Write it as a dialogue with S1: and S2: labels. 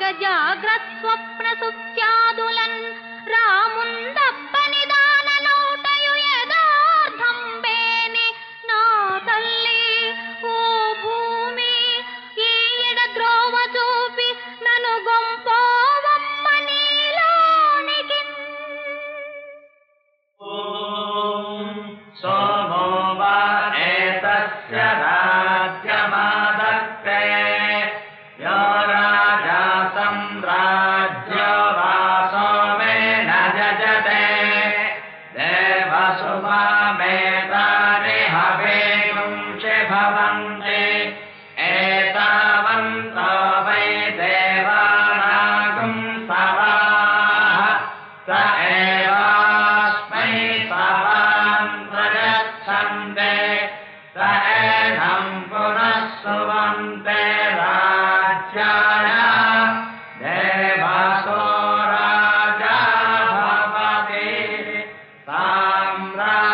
S1: जाग्र
S2: सुमामेतानि हेतुं भवन्ति। एतावन्तो वै देवानागुं सवाः। स एवास्मै सवान् प्रयच्छन्ते स एनं पुनः सुवन्ते रा Chandra